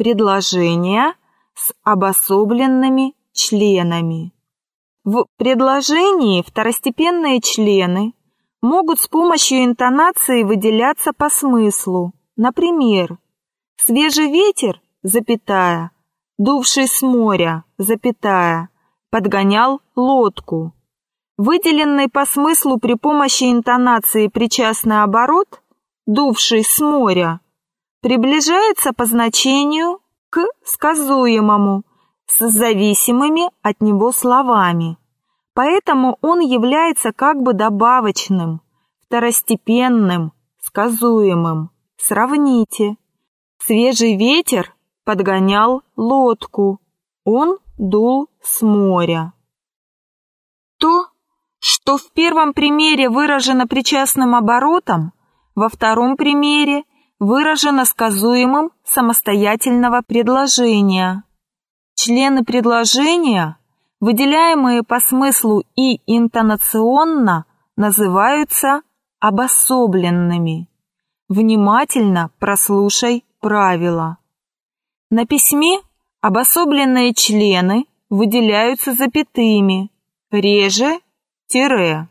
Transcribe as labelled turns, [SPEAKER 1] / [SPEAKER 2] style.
[SPEAKER 1] предложения с обособленными членами. В предложении второстепенные члены могут с помощью интонации выделяться по смыслу. Например, «свежий ветер», запятая, «дувший с моря», запятая, «подгонял лодку». Выделенный по смыслу при помощи интонации причастный оборот «дувший с моря» приближается по значению к сказуемому с зависимыми от него словами. Поэтому он является как бы добавочным, второстепенным, сказуемым. Сравните. Свежий ветер подгонял лодку. Он дул с моря. То, что в первом примере выражено причастным оборотом, во втором примере выражено сказуемым самостоятельного предложения. Члены предложения, выделяемые по смыслу и интонационно, называются обособленными. Внимательно прослушай правила. На письме обособленные члены выделяются запятыми, реже – тире.